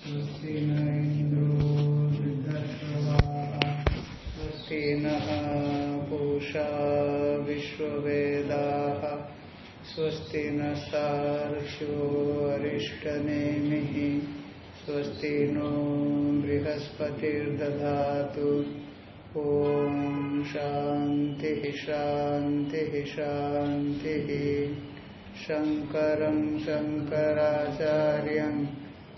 स्वस्ति न इन्द्रो स्वस्ति नः पूषा विश्ववेदाः स्वस्ति नस्तार्क्ष्यो अरिष्टनेमिः स्वस्ति नो बृहस्पतिर्दधातु। ॐ शान्तिः शान्तिः शान्तिः। शङ्करं शङ्कराचार्यं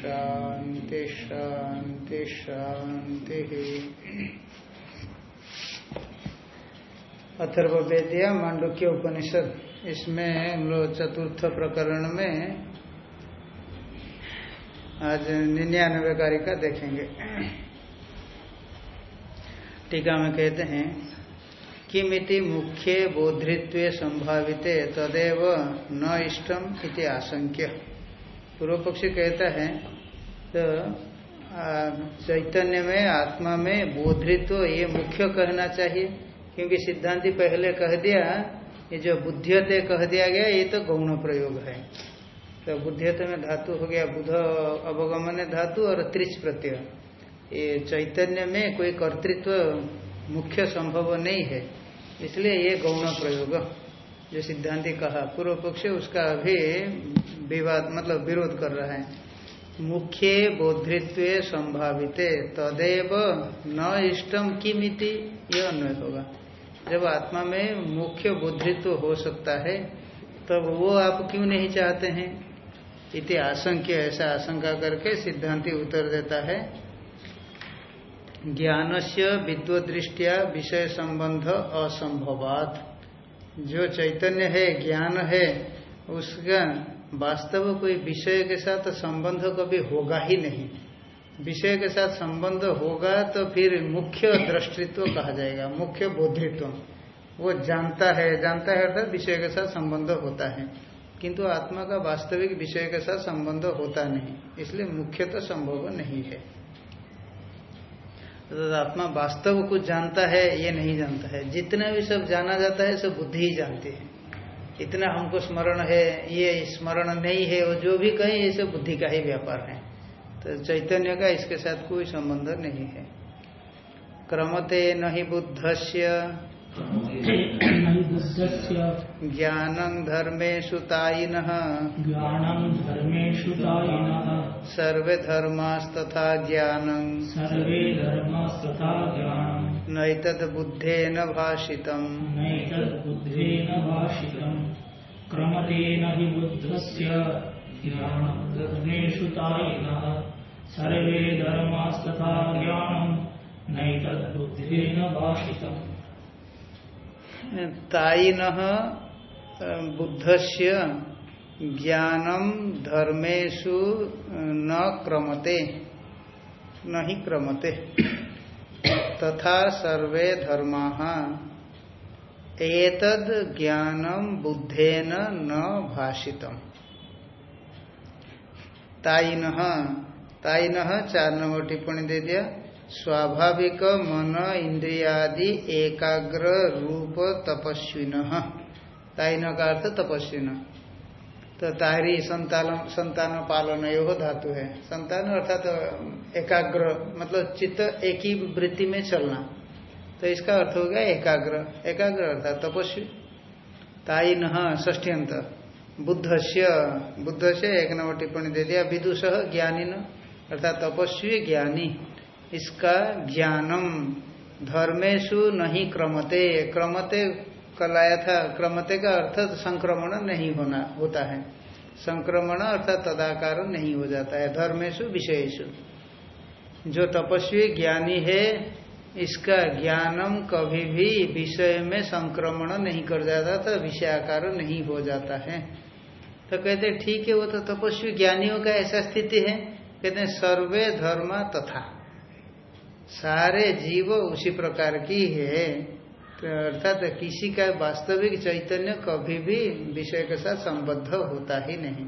शान्ति शान्ति शान्तिः अथर्वेदिया मांडुक्य उपनिषद, इसमें हम लोग चतुर्थ प्रकरण में आज निन्यानवे कारिका देखेंगे। टीका में कहते हैं, किमिति मुख्य बोधृत्व संभावित, तदेव न इष्टम इति आशंक्य। पूर्व पक्षी कहता है तो चैतन्य में, आत्मा में बोधृत्व ये मुख्य कहना चाहिए, क्योंकि सिद्धांति पहले कह दिया, ये जो बुद्धियते कह दिया गया, ये तो गौण प्रयोग है। तो बुद्धियते में धातु हो गया, बुध अवगमन धातु और त्रिच प्रत्यय। ये चैतन्य में कोई कर्तृत्व मुख्य संभव नहीं है, इसलिए ये गौण प्रयोग, जो सिद्धांति कहा। पूर्व पक्ष उसका अभी विवाद मतलब विरोध कर रहा है। मुख्य बोधृत्व संभावित, तदेव न इष्टम किमिति, यह अन्वय होगा। जब आत्मा में मुख्य बुद्धित्व हो सकता है, तब वो आप क्यों नहीं चाहते हैं? इति आशंक्य, ऐसा आशंका करके सिद्धांति उत्तर देता है। ज्ञान से विद्वदृष्टिया विषय संबंध असंभवात। जो चैतन्य है, ज्ञान है, उसका वास्तव कोई विषय के साथ संबंध कभी होगा ही नहीं। विषय के साथ संबंध होगा तो फिर मुख्य दृष्टित्व कहा जाएगा, मुख्य बोधित्व। वो जानता है जानता है अर्थात विषय के साथ संबंध होता है। किंतु आत्मा का वास्तविक विषय के साथ संबंध होता नहीं, इसलिए मुख्य तो संभव नहीं है। तो आत्मा वास्तव कुछ जानता है, ये नहीं जानता है। जितना भी सब जाना जाता है, सब बुद्धि ही जानती है। इतना हमको स्मरण है, ये स्मरण नहीं है, और जो भी कहें, ये सब बुद्धि का ही व्यापार है। तो चैतन्य का इसके साथ कोई संबंध नहीं है। क्रमते नहीं बुद्ध ज्ञानं धर्मेषु तायिनः। ज्ञानं सर्वे धर्मास्तथा ज्ञानं। सर्वे धर्मास्तथा ज्ञानं। नैतद्बुद्धेन भाषितम्। नैतद्बुद्धेन भाषितम्। क्रमतेन हि बुद्धस्य ज्ञानं धर्मेषु तायिनः। सर्वे धर्मास्तथा ज्ञानं नैतद्बुद्धेन भाषितम्। तायिन बुद्धस्य ज्ञानम धर्मेशु न क्रमते। न ही क्रमते। तथा सर्वे धर्मा। एतद ज्ञानम बुद्धेन न भाषितम। ताइन ताइन चार नंबर टिप्पणी दे दिया। स्वाभाविक मन इंद्रियादि एकाग्र रूप तपस्विन। ताइन का अर्थ तपस्विन। तो तारी संतान संतान पालन यो धातु है। संतान अर्थात तो एकाग्र मतलब चित्त एक ही वृत्ति में चलना। तो इसका अर्थ हो गया एकाग्र। एकाग्र अर्थात तपस्वी। ताई ताइन अंत बुद्ध से बुद्ध से एक नंबर टिप्पणी दे दिया। विदुष ज्ञानी न अर्थात तपस्वी ज्ञानी। इसका ज्ञानम। धर्मेशु नहीं क्रमते। क्रमते कलाया था, क्रमते का अर्थ संक्रमण नहीं होना, होता है। संक्रमण अर्थात तदाकार नहीं हो जाता है धर्मेशु विषयेशु जो तपस्वी ज्ञानी है, इसका ज्ञानम कभी भी विषय में संक्रमण नहीं कर जाता तो विषयाकार नहीं हो जाता है। तो कहते ठीक है, वो तो तपस्वी ज्ञानियों का ऐसा स्थिति है। कहते सर्वे धर्म तथा। सारे जीव उसी प्रकार की है। तो अर्थात किसी का वास्तविक चैतन्य कभी भी विषय के साथ संबद्ध होता ही नहीं।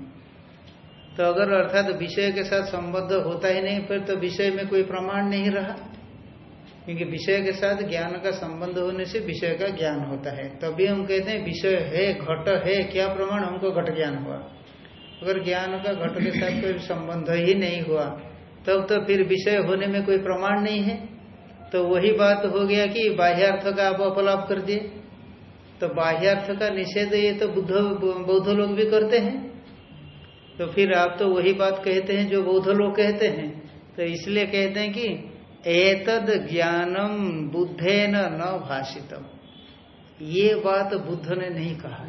तो अगर अर्थात विषय के साथ संबद्ध होता ही नहीं, फिर तो विषय में कोई प्रमाण नहीं रहा। क्योंकि विषय के साथ ज्ञान का संबंध होने से विषय का ज्ञान होता है। तभी हम कहते हैं, विषय है, घट है, क्या प्रमाण? हमको घट ज्ञान हुआ। अगर ज्ञान का घट के साथ कोई संबंध ही नहीं हुआ, तब तो फिर विषय होने में कोई प्रमाण नहीं है। तो वही बात हो गया कि बाह्यार्थ का आप अपलाप कर दिए। तो बाह्यार्थ का निषेध ये तो बुद्ध बौद्ध लोग भी करते हैं। तो फिर आप तो वही बात कहते हैं जो बौद्ध लोग कहते हैं। तो इसलिए कहते हैं कि एतद ज्ञानम बुद्धे न भाषितम। ये बात बुद्ध ने नहीं कहा।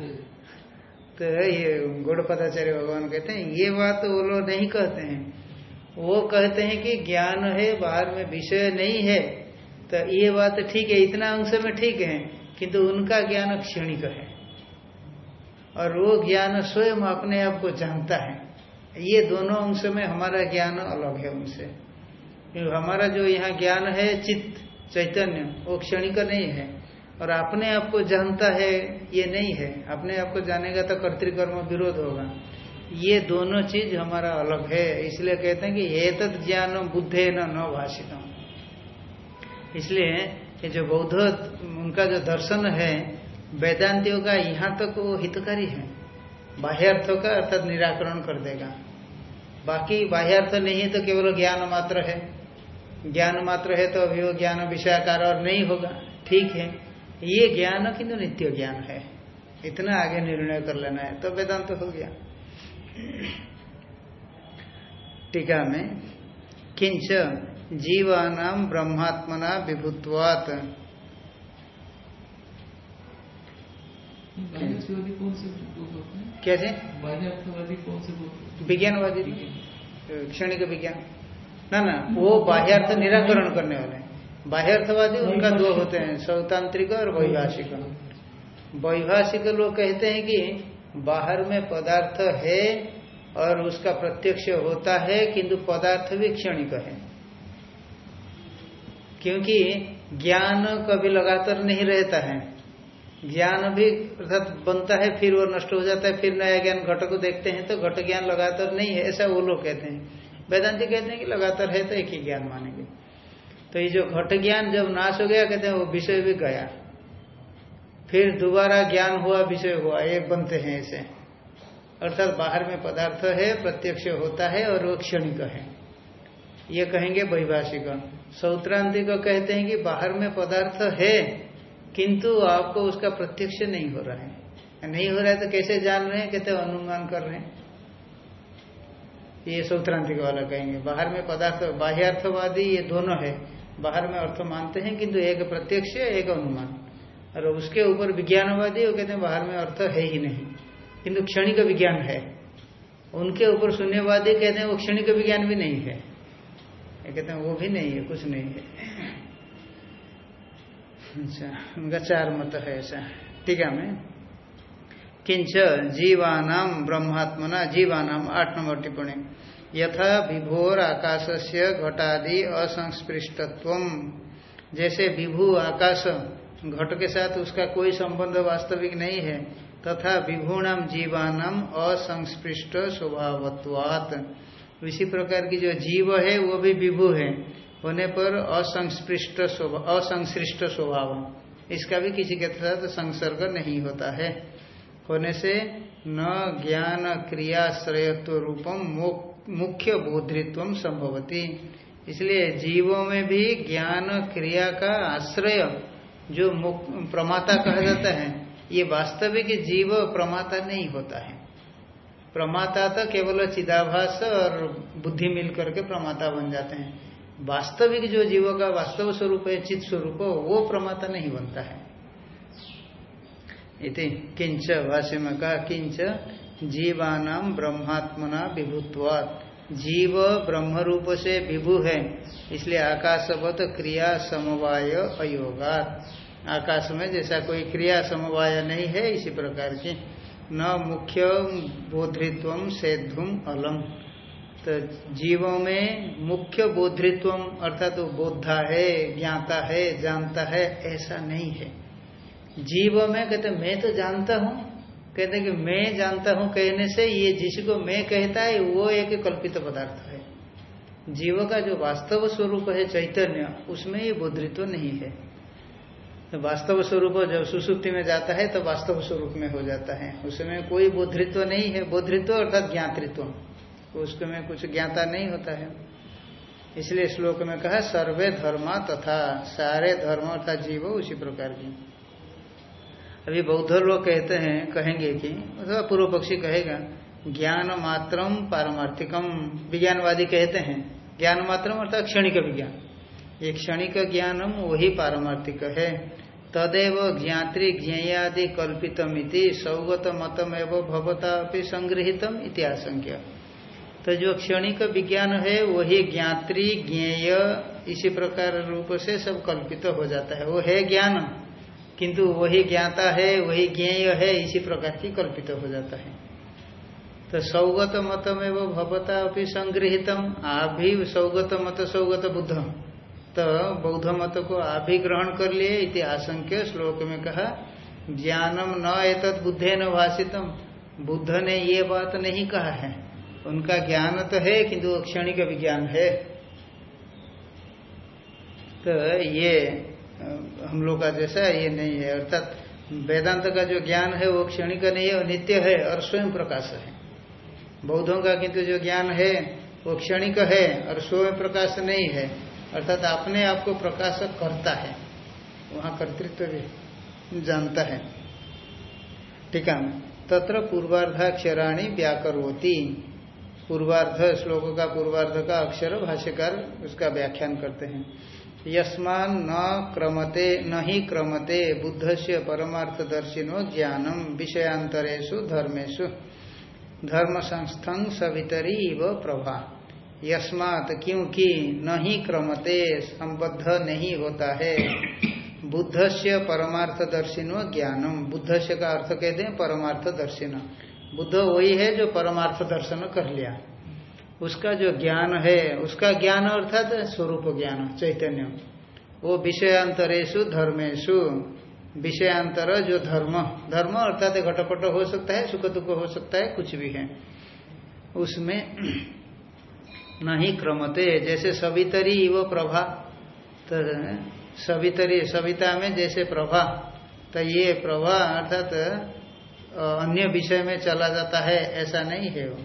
तो ये गौड़पदाचार्य भगवान कहते हैं ये बात वो लोग नहीं कहते हैं। वो कहते हैं कि ज्ञान है बाहर में विषय नहीं है। तो ये बात ठीक है, इतना अंश में ठीक है, किंतु उनका ज्ञान क्षणिक है। और वो ज्ञान स्वयं अपने आप को जानता है। ये दोनों अंश में हमारा ज्ञान अलग है उनसे। हमारा जो यहाँ ज्ञान है, चित्त, चैतन्य, वो क्षणिक नहीं है। और अपने आप को जानता है, ये नहीं है। अपने आप को जानेगा तो कर्तिकर्म विरोध होगा। ये दोनों चीज़ हमारा अलग है। इसलिए कहते हैं कि ये तद ज्ञान बुद्धे न भाषित इसलिए ये जो बौद्ध, उनका जो दर्शन है, वेदांतियों का यहाँ तक वो हितकारी है। बाह्यार्थों का अर्थात निराकरण कर देगा। बाकी बाह्यार्थ नहीं है तो केवल ज्ञान मात्र है। ज्ञान मात्र है तो अभी वो ज्ञान विषयाकार और नहीं होगा। ठीक है। ये ज्ञान किंतु नित्य ज्ञान है। इतना आगे निर्णय कर लेना है। तो वेदांत तो हो गया। टीका में, किंच जीवानाम ब्रह्मात्मना विभुत्वात। कैसे? विज्ञानवादी। क्षणिक विज्ञान। ना ना वो बाह्यार्थ निराकरण करने वाले बाह्यार्थवादी उनका दो होते हैं सौतांत्रिक और वैभाषिक। वैभाषिक लोग कहते हैं कि बाहर में पदार्थ है और उसका प्रत्यक्ष होता है किंतु पदार्थ भी क्षणिक है। क्योंकि ज्ञान कभी लगातार नहीं रहता है। ज्ञान भी अर्थात बनता है, फिर वो नष्ट हो जाता है, फिर नया ज्ञान घट को देखते हैं तो घट ज्ञान लगातार नहीं है, ऐसा वो लोग कहते हैं। वेदांति कहते हैं कि लगातार है तो एक ही ज्ञान मानेंगे। तो ये जो घट ज्ञान जब नाश हो गया, कहते हैं वो विषय भी गया। फिर दोबारा ज्ञान हुआ, विषय हुआ ये बनते हैं ऐसे। अर्थात बाहर में पदार्थ है, प्रत्यक्ष होता है और वो क्षणिक है। ये कहेंगे वैभाषिक। सौत्रांति को कहते हैं कि बाहर में पदार्थ है, किंतु आपको उसका प्रत्यक्ष नहीं हो रहा है। नहीं हो रहा है तो कैसे जान रहे हैं? कहते अनुमान कर रहे हैं। ये सौत्रांतिक वाला कहेंगे। बाहर में पदार्थ, बाह्यार्थवादी ये दोनों है। बाहर में अर्थ मानते हैं, किंतु एक प्रत्यक्ष, एक अनुमान। और उसके ऊपर विज्ञानवादी, वो कहते हैं, बाहर में अर्थ है ही नहीं। किंतु क्षणिक विज्ञान है। उनके ऊपर शून्यवादी कहते हैं, वो क्षणिक विज्ञान भी नहीं है। कहते हैं, वो भी नहीं है, कुछ नहीं है। अच्छा उनका चार मत है ऐसा। टीका में। किंच जीवानाम ब्रह्मात्मना जीवानाम आठ नंबर टिप्पणी। यथा विभोर आकाश से घटादि असंस्पृष्टत्व जैसे विभू आकाश घट के साथ उसका कोई संबंध वास्तविक नहीं है, तथा विभूणाम जीवानाम असंस्पृष्ट स्वभावत्वात्। इसी प्रकार की जो जीव है, वो भी विभु है। होने पर असंस्पृष्ट असंश्रिष्ट स्वभाव। इसका भी किसी के साथ संसर्ग नहीं होता है। होने से न ज्ञान क्रियाश्रयत्व रूपम मुख्य बोधित्व संभवती। इसलिए जीवों में भी ज्ञान क्रिया का आश्रय जो प्रमाता कहा जाता है, ये वास्तविक जीव प्रमाता नहीं होता है। प्रमाता तो केवल चिदाभास और बुद्धि मिल करके प्रमाता बन जाते हैं। वास्तविक जो जीव का वास्तव स्वरूप है चित स्वरूप, वो प्रमाता नहीं बनता है। इति किंच भाष्य में कहा किंच जीवानाम ब्रह्मात्मना विभुत्वात् जीव ब्रह्म रूप से विभु है, इसलिए आकाशवत क्रिया समवाय अयोगात। आकाश में जैसा कोई क्रिया समवाय नहीं है, इसी प्रकार की न मुख्य बोधित्व सेधुम अलम। तो जीवों में मुख्य बोधित्व अर्थात तो बोधा है, ज्ञाता है, जानता है, ऐसा नहीं है। जीव में कहते, मैं तो जानता हूँ। कहते कि, मैं जानता हूँ, कहने से ये जिसको मैं कहता है, वो एक कल्पित पदार्थ है। जीव का जो वास्तव स्वरूप है चैतन्य, उसमें ये बोधित्व नहीं है। तो वास्तव स्वरूप जब सुसुप्ति में जाता है तो वास्तव स्वरूप में हो जाता है। उसमें कोई बोधित्व नहीं है। बोधित्व अर्थात ज्ञातृत्व। उसके में कुछ ज्ञाता नहीं होता है। इसलिए श्लोक में कहा, सर्वे धर्म तथा सारे धर्म अर्थात जीव उसी प्रकार की। अभी बौद्ध लोग कहते हैं, कहेंगे कि, अथवा पूर्व पक्षी कहेगा, ज्ञान मात्रम पारमार्थिकम। विज्ञानवादी कहते हैं, ज्ञान मात्रम अर्थात क्षणिक विज्ञान। ये क्षणिक ज्ञानम, वही पारमार्थिक है। तदेव ज्ञात्री ज्ञेयादि कल्पितमिति सौगत मतम एवं भवता संग्रहितम इतिहासंख्य तो जो क्षणिक विज्ञान है, वही ज्ञात्री, ज्ञेय, इसी प्रकार रूप से सब कल्पित हो जाता है। वो है ज्ञान, किंतु वही ज्ञाता है, वही ज्ञेय है, इसी प्रकार की कल्पित हो जाता है। तो सौगत मतम एवं भवता अपनी संग्रहितम आप भी सौगत मत सौगत बुद्ध तो बौद्ध मत को आप ही ग्रहण कर लिए इति आशंक्य श्लोक में कहा, ज्ञानम न एतत् बुद्धे न भाषितम। बुद्ध ने ये बात नहीं कहा है। उनका ज्ञान तो है, किंतु क्षणिक विज्ञान है। तो ये, हम लोग का जैसा ये नहीं है। अर्थात वेदांत का जो ज्ञान है, वो क्षणिक नहीं है नित्य है और स्वयं प्रकाश है। बौद्धों का किंतु जो ज्ञान है, वो क्षणिक है और स्वयं प्रकाश नहीं है। अर्थात अपने आप को प्रकाश करता है। वहाँ कर्तृत्व भी जानता है। ठीक है? तत्र पूर्वार्धाक्षराणी व्याकरोती। पूर्वार्ध श्लोक का पूर्वार्ध का अक्षर भाष्यकार उसका व्याख्यान करते हैं। यस्मान न क्रमते, न ही क्रमते बुद्ध से परमार्थदर्शिनो ज्ञानम विषयांतरेशु धर्मेशु धर्म संस्थं सवितरी इव प्रभा। यस्मात क्योंकि नहीं क्रमते, संबद्ध नहीं होता है। बुद्ध से परमार्थदर्शिनो ज्ञानम। बुद्ध से का अर्थ कह कहते परमार्थ परमार्थदर्शिन। बुद्ध वही है जो परमार्थ दर्शन कर लिया। उसका जो ज्ञान है, उसका ज्ञान अर्थात स्वरूप ज्ञान, चैतन्य। वो विषयांतरेशु धर्मेशु विषयांतर जो धर्म धर्म अर्थात घटपट हो सकता है, सुख दुख हो सकता है, कुछ भी है। उसमें नहीं क्रमते जैसे सवितरी वो प्रभा तो सवितरी, सविता में जैसे प्रभा तो ये प्रभा अर्थात तो अन्य विषय में चला जाता है, ऐसा नहीं है वो।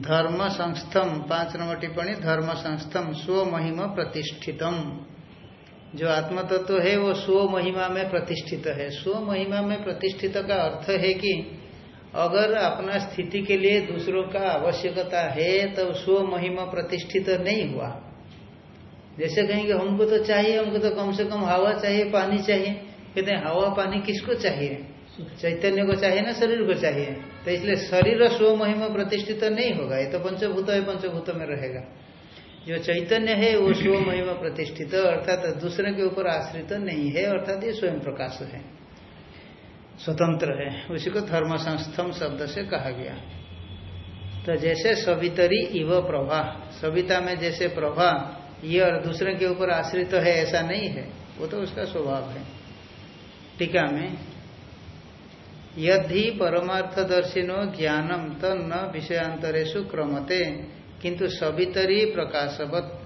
धर्म संस्थम पाँच नंबर टिप्पणी धर्म संस्थम स्व महिमा प्रतिष्ठितम। जो आत्मतत्व तो है, वो स्व महिमा में प्रतिष्ठित है। स्व महिमा में प्रतिष्ठित का अर्थ है कि अगर अपना स्थिति के लिए दूसरों का आवश्यकता है तो स्व महिमा प्रतिष्ठित नहीं हुआ। जैसे कहेंगे, हमको तो चाहिए, हमको तो कम से कम हवा चाहिए, पानी चाहिए। कहते हैं, हवा, पानी किसको चाहिए? चैतन्य को चाहिए ना, शरीर को चाहिए? तो इसलिए शरीर स्व महिमा प्रतिष्ठित नहीं होगा। ये तो पंचभूत है, पंचभूत में रहेगा। जो चैतन्य है, वो स्व महिमा प्रतिष्ठित, अर्थात दूसरे के ऊपर आश्रित नहीं है, अर्थात ये स्वयं प्रकाश है। स्वतंत्र है। उसी को धर्म संस्थम शब्द से कहा गया। तो जैसे सवितरी इव प्रभा, सविता में जैसे प्रभा, ये और दूसरे के ऊपर आश्रित तो है, ऐसा नहीं है। वो तो उसका स्वभाव है। टीका में यदि परमार्थदर्शिनो ज्ञानम त न विषयांतरेशु क्रमते किंतु सवितरी प्रकाशवत,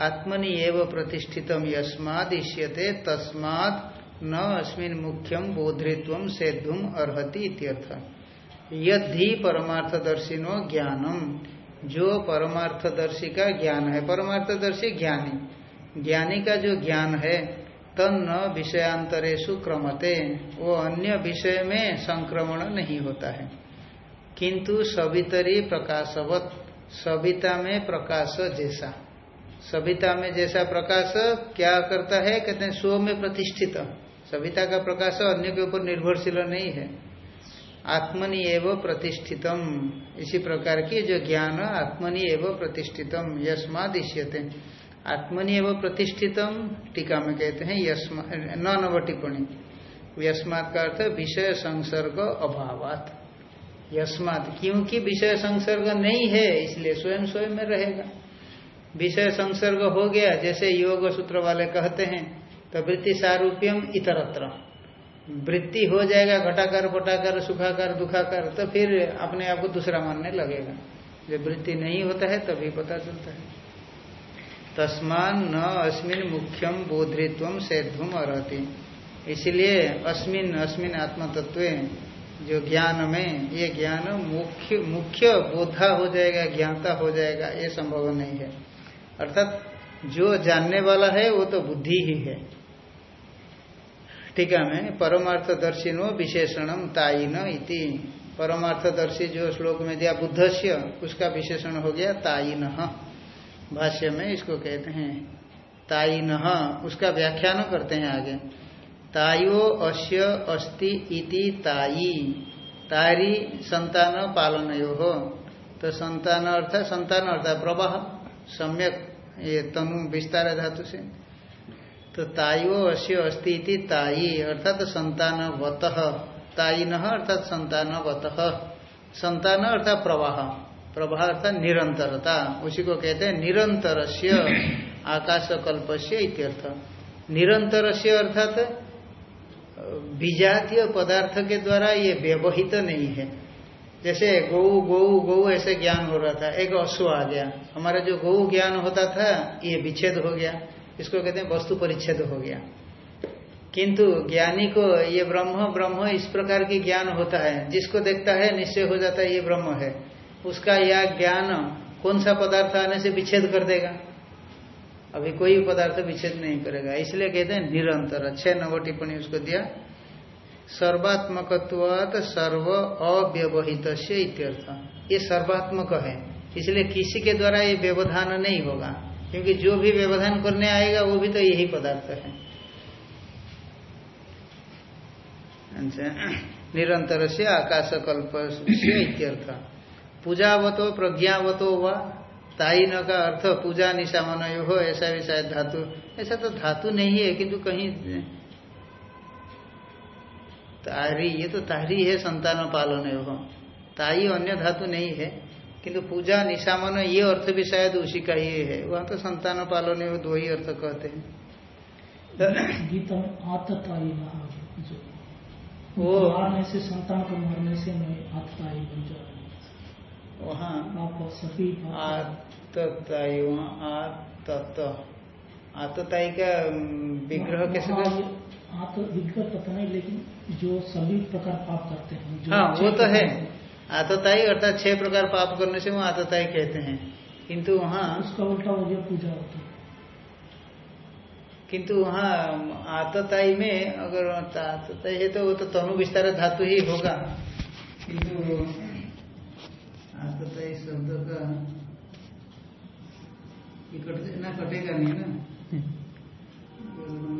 आत्मनि एव प्रतिष्ठित यस्माद इष्यते तस्मात् न अस्मिन मुख्यम बोधृत्व सेधुम अर्ति इत्यर्थ। यदि परमार्थदर्शिनो ज्ञानम। जो परमार्थदर्शी का ज्ञान है, परमार्थदर्शी ज्ञानी। ज्ञानी का जो ज्ञान है तन्न विषयांतरेशु क्रमते। वो अन्य विषय में संक्रमण नहीं होता है। किंतु सवितरी प्रकाशवत, सविता में प्रकाश जैसा। सविता में जैसा प्रकाश क्या करता है? कहते हैं, स्व में प्रतिष्ठित। सविता का प्रकाश अन्य के ऊपर निर्भरशील नहीं है। आत्मनि एवं प्रतिष्ठितम। इसी प्रकार की जो ज्ञान, आत्मनि एवं प्रतिष्ठितम यस्माद इष्यते आत्मनि एवं प्रतिष्ठितम, टीका में कहते हैं यस्मा, नौ नव टिप्पणी। यस्मात का अर्थ विषय संसर्ग अभावात। यस्मात क्योंकि विषय संसर्ग नहीं है, इसलिए स्वयं स्वयं में रहेगा। विषय संसर्ग हो गया, जैसे योग सूत्र वाले कहते हैं तो वृत्ति सारूप्यम इतरत्र। वृत्ति हो जाएगा, घटाकर, पटाकर, सुखाकर, दुखाकर तो फिर अपने आप को दूसरा मानने लगेगा। जब वृत्ति नहीं होता है, तभी पता चलता है। तस्मान न अस्मिन मुख्यम बोधृत्व सेध्वम रहती इसलिए अस्मिन अस्मिन आत्म तत्व जो ज्ञान में, ये ज्ञान मुख्य मुख्य बोधा हो जाएगा, ज्ञाता हो जाएगा, ये संभव नहीं है। अर्थात जो जानने वाला है, वो तो बुद्धि ही है। टीका में परमार्थदर्शिनो विशेषणम ताइन इति। परमार्थदर्शी जो श्लोक में दिया, बुद्धस्य, उसका विशेषण हो गया ताइन भाष्य में इसको कहते हैं ताइन उसका व्याख्यान करते हैं आगे। तायो अश्य अस्ति इति ताई तारी संतान पालन हो तो संतान अर्थ, संतान अर्थात प्रवाह, सम्यक। ये तनु विस्तार धातु से। तो ताइयो अश्य अस्ति इति ताई अर्थात संतान वत। ताई न अर्थात संतान वत। संतान अर्थात प्रवाह। प्रवाह अर्थात निरंतरता। उसी को कहते हैं निरंतर आकाश कल्प से इत्यर्थ। निरंतर से अर्थात विजातीय पदार्थ के द्वारा ये व्यवहित नहीं है। जैसे गौ गौ गौ ऐसे ज्ञान हो रहा था, एक अश्व आ गया। हमारा जो गौ ज्ञान होता था, ये विच्छेद हो गया। इसको कहते हैं वस्तु परिच्छेद हो गया। किंतु ज्ञानी को ये ब्रह्म ब्रह्म इस प्रकार की ज्ञान होता है। जिसको देखता है, निश्चय हो जाता है, ये ब्रह्म है। उसका यह ज्ञान कौन सा पदार्थ आने से विच्छेद कर देगा? अभी कोई पदार्थ विच्छेद नहीं करेगा। इसलिए कहते हैं निरंतर। छह नव टिप्पणी उसको दिया। सर्वात्मक सर्व अव्यवहित इत्यर्थ। ये सर्वात्मक है, इसलिए किसी के द्वारा ये व्यवधान नहीं होगा, क्योंकि जो भी व्यवधान करने आएगा, वो भी तो यही पदार्थ है। अच्छा निरंतर से आकाश कल्प से इत्यर्थ। पूजावतो, प्रज्ञावतो व ताइन का अर्थ पूजा निशामन हो ऐसा भी शायद धातु, ऐसा तो धातु नहीं है, किंतु कहीं तारी ये तो तारी है संतान पालन हो ताई अन्य धातु नहीं है किंतु पूजा निशामन ये अर्थ भी शायद उसी का ही है। वहाँ तो संतान पालन है दो ही अर्थ कहते हैं। वो मारने से संतान को मारने से मैं आतताई बन जा वहाँ आतताई वहाँ आतत। आतताई का विग्रह कैसे आत विग्रह पता नहीं लेकिन जो सभी प्रकार पाप करते हैं हाँ वो तो है। आतताई अर्थात छह प्रकार पाप करने से वो आतताई कहते हैं। किंतु वहाँ उसका उल्टा हो गया पूजा होता किंतु वहाँ आतताई में अगर आतताई है तो वो तो तनु विस्तार धातु ही होगा। किंतु आतताई शब्द का कट ना कटेगा नहीं ना? हम्म।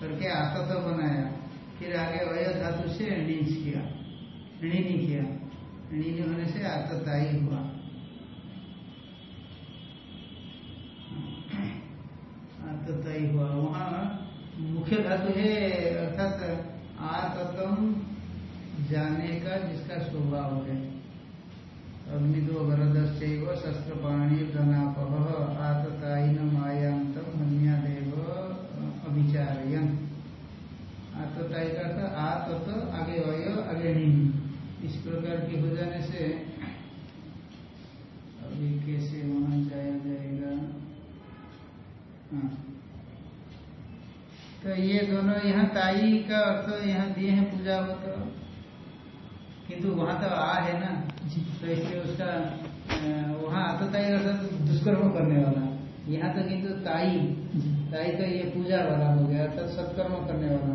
करके आतत बनाया? फिर आगे अय धातु से नीच किया। ऋणी किया। ऋणी होने से आतताई हुआ। आतताई हुआ। वहाँ मुख्य धातु है, अर्थात आततम जाने का जिसका स्वभाव है। अग्निदो वरदश्च शस्त्र पाणी आतताई आतताइन मायांत मन्यादेव अभिचारयन आतताई का था आतत आगे अय आगे नहीं इस प्रकार के हो जाने से अभी कैसे वहाँ जाया जाएगा? हाँ। तो ये दोनों यहाँ ताई का अर्थ तो यहाँ दिए हैं पूजा वो तो किंतु वहाँ तो आ है ना। तो इसलिए उसका वहाँ आतताई अर्थात दुष्कर्म करने वाला। यहाँ तो किंतु ताई। ताई तो ये पूजा वाला हो गया अर्थात सत्कर्म करने वाला।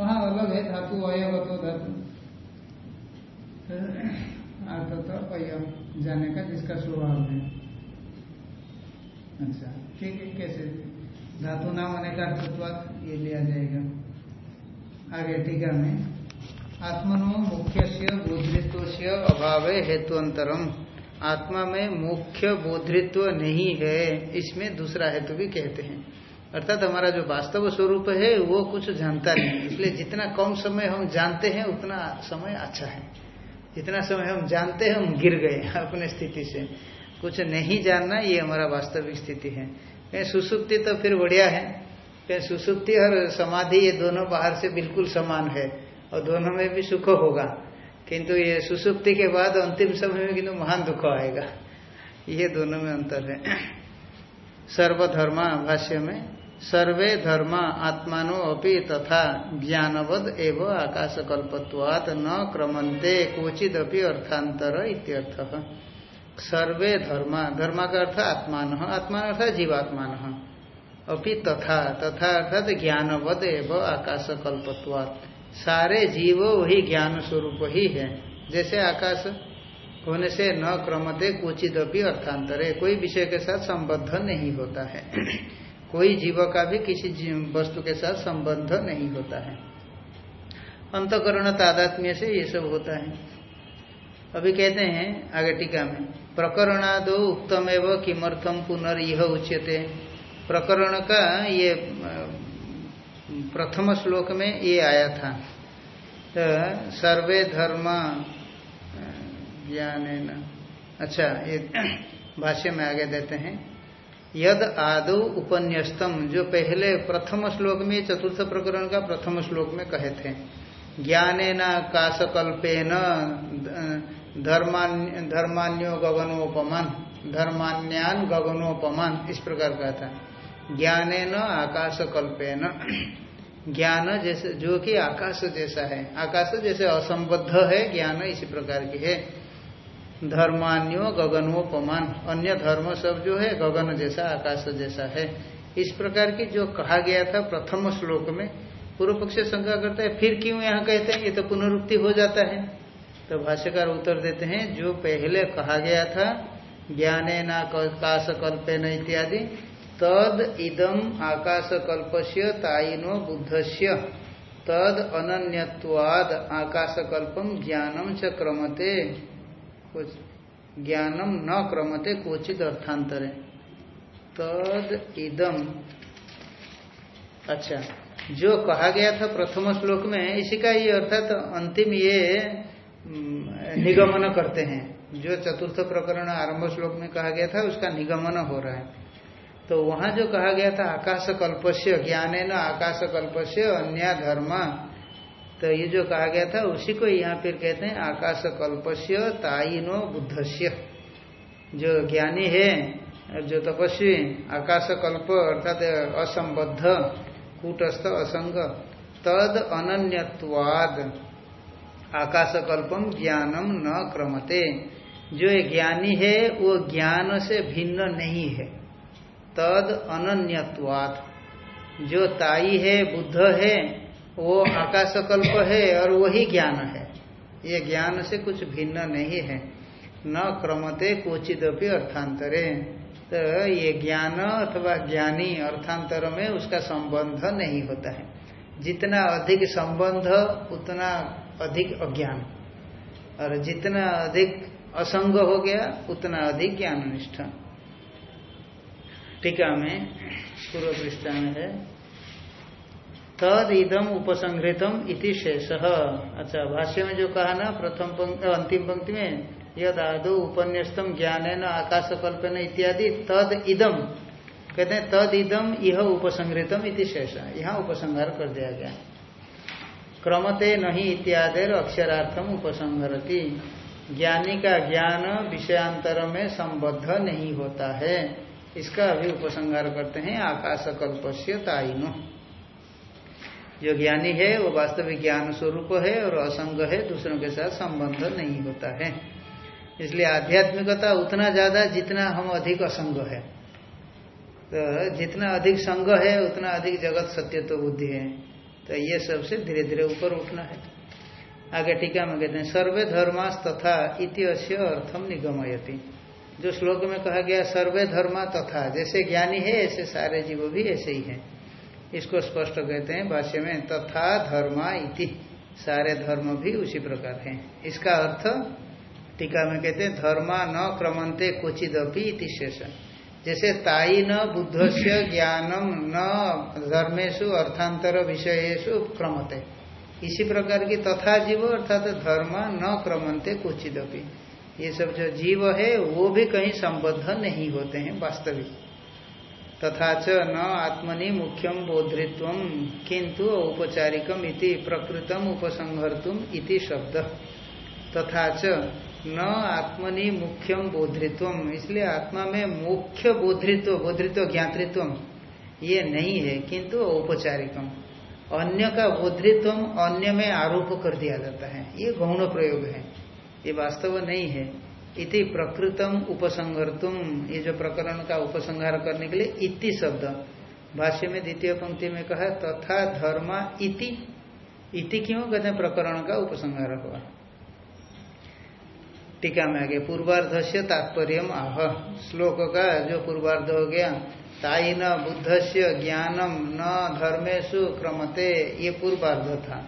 वहाँ अलग है, धातु अयगतो धातु। अर्थ तो अयम जाने का जिसका स्वभाव है। अच्छा ठीक है, कैसे? धातु नाम होने का अर्थत्वाद ये लिया जाएगा। आगे टीका में, आत्मनो मुख्य से बोधित्व से अभाव हेतुअंतरम। आत्मा में मुख्य बोधित्व नहीं है, इसमें दूसरा हेतु भी कहते हैं। अर्थात हमारा जो वास्तव स्वरूप है, वो कुछ जानता नहीं इसलिए जितना कम समय हम जानते हैं, उतना समय अच्छा है। जितना समय हम जानते हैं, हम गिर गए अपने स्थिति से। कुछ नहीं जानना, ये हमारा वास्तविक स्थिति है। कहीं सुसुप्ति तो फिर बढ़िया है। कहीं सुसुप्ति और समाधि, ये दोनों बाहर से बिल्कुल समान है और दोनों में भी सुख होगा। किंतु ये सुसुप्ति के बाद अंतिम समय में किंतु महान दुख आएगा। ये दोनों में अंतर है। सर्वधर्मा भाष्य में सर्वे धर्म आत्मानो अपि तथा ज्ञानवद एवं आकाशकल्पत्वात् न क्रमंते क्वचिद अपि अर्थांतर इत्यर्थ। सर्वे धर्म धर्म का अर्थ आत्मान आत्मान अर्थात जीवात्मान। अपि तथा तथा अर्थात ज्ञानवद एवं आकाशकल्पत्वात्। सारे जीव वही ज्ञान स्वरूप ही है। जैसे आकाश होने से न क्रमते क्वचित अपनी अर्थांतरे कोई विषय के साथ संबद्ध नहीं होता है। कोई जीव का भी किसी वस्तु के साथ संबंध नहीं होता है। अंतकरण तादात्म्य से ये सब होता है। अभी कहते हैं, आगे टीका में, प्रकरणादो उत्तम एवं किमर्थम पुनर्ह उच्यते। प्रकरण का ये, प्रथम श्लोक में ये आया था। तो सर्वे धर्म ज्ञान अच्छा ये भाष्य में आगे देते हैं। यद आदो उपन्यस्तम, जो पहले प्रथम श्लोक में, चतुर्थ प्रकरण का प्रथम श्लोक में कहे थे। ज्ञानेन काशकल्पेन धर्मान्यो गगनोपमान, धर्मान्यान गगनोपमान, इस प्रकार का था। ज्ञानेन, आकाशकल्पेन, ज्ञान जैसे, जो कि आकाश जैसा है। आकाश जैसे असंबद्ध है, ज्ञान इसी प्रकार की है। धर्मान्यो गगनोपमान। अन्य धर्म सब जो है, गगन जैसा, आकाश जैसा है। इस प्रकार की जो कहा गया था प्रथम श्लोक में, पूर्व पक्ष शंका करता है, फिर क्यों यहाँ कहते हैं? ये तो पुनरुक्ति हो जाता है। तो भाष्यकार उत्तर देते हैं, जो पहले कहा गया था ज्ञाने नाकाश कल्पेन इत्यादि, तद इदम आकाश कल्पस्य ताइनो बुद्धस्य। तद अनन्यवाद आकाश कल्पम ज्ञानम च क्रमते। ज्ञानम न क्रमते क्वचित अर्थांतरे। तद इदम अच्छा जो कहा गया था प्रथम श्लोक में, इसी का ये अर्थात तो अंतिम ये निगमन करते हैं। जो चतुर्थ प्रकरण आरंभ श्लोक में कहा गया था, उसका निगमन हो रहा है। तो वहाँ जो कहा गया था आकाश कल्पस्य ज्ञान न आकाश कल्पस्य अन्य धर्म तो ये जो कहा गया था, उसी को यहाँ फिर कहते हैं आकाश कल्पस्य ताइनो बुद्धस्य। जो ज्ञानी है, और जो तपस्वी आकाश कल्प अर्थात असंबद्ध, कूटस्थ, असंग, तद अनन्यवाद आकाश कल्पम ज्ञानम न क्रमते। जो ज्ञानी है, वो ज्ञान से भिन्न नहीं है। तद अनन्यवाद जो ताई है, बुद्ध है वो आकाश कल्प है और वही ज्ञान है। ये ज्ञान से कुछ भिन्न नहीं है। न क्रमते क्वचित भी अर्थांतरे। तो ये ज्ञान अथवा ज्ञानी अर्थांतर में उसका संबंध नहीं होता है। जितना अधिक संबंध, उतना अधिक अज्ञान। और जितना अधिक असंग हो गया, उतना अधिक ज्ञान निष्ठा टीका में पूर्व पृष्ठा में है। तद इदम उपसंहृतम इति शेष। अच्छा भाष्य में जो कहा ना, प्रथम पंक्ति अंतिम पंक्ति में यद आदो उपन्यस्तम ज्ञान न आकाश कल्पन इत्यादि, तद इदम। कहते हैं, तद इदम यह उपसंहृतम इति शेष। यहाँ उपसंहार कर दिया गया। क्रमते नहीं इत्यादि अक्षरार्थम उपसंहरती। ज्ञानी का ज्ञान विषयांतर में संबद्ध नहीं होता है। इसका अभी उपसंहार करते हैं आकाश कल्पस्य ताइनो। जो ज्ञानी है, वो वास्तविक ज्ञान स्वरूप है और असंग है, दूसरों के साथ संबंध नहीं होता है। इसलिए आध्यात्मिकता उतना ज़्यादा जितना हम अधिक असंग है। तो जितना अधिक संग है, उतना अधिक जगत सत्य तो बुद्धि है। तो ये सबसे धीरे धीरे ऊपर उठना है। आगे टीका में कहते हैं, सर्वे धर्मास तथा इतिहास्य अर्थम निगमयती। जो श्लोक में कहा गया, सर्वे धर्मा तथा, जैसे ज्ञानी है, ऐसे सारे जीव भी ऐसे ही हैं। इसको स्पष्ट कहते हैं भाष्य में, तथा धर्मा इति। सारे धर्म भी उसी प्रकार हैं। इसका अर्थ, टीका में कहते हैं, धर्मा न क्रमंते क्वचिदपि इति शेष जैसे ताई न बुद्ध से ज्ञानम न धर्मेशु अर्थांतर विषयेशु क्रमते। इसी प्रकार की तथा जीव अर्थात धर्म न क्रमंते क्वचिदपि। ये सब जो जीव है, वो भी कहीं संबद्ध नहीं होते हैं वास्तविक। तथा च न आत्मनि मुख्यम बोधृत्व किंतु औपचारिकम इति प्रकृतम उपसंहर्तुम इति शब्द। तथा च न आत्मनि मुख्यम बोधृत्व, इसलिए आत्मा में मुख्य बोधृत्व बोधृत्व ज्ञातृत्व, ये नहीं है किंतु औपचारिकम। अन्य का बोधृत्व अन्य में आरोप कर दिया जाता है। ये गौण प्रयोग है। ये वास्तव नहीं है। इति प्रकृतम उपसंहर्तुम, ये जो प्रकरण का उपसंहार करने के लिए इति शब्द। भाष्य में द्वितीय पंक्ति में कहा, तथा धर्मा इति। इति क्यों कहते प्रकरण का उपसंहार हुआ। टीका में आगे पूर्वार्ध से तात्पर्य आह। श्लोक का जो पूर्वार्ध हो गया ताई न बुद्ध से ज्ञानम न धर्मेशु क्रमते, ये पूर्वार्ध था।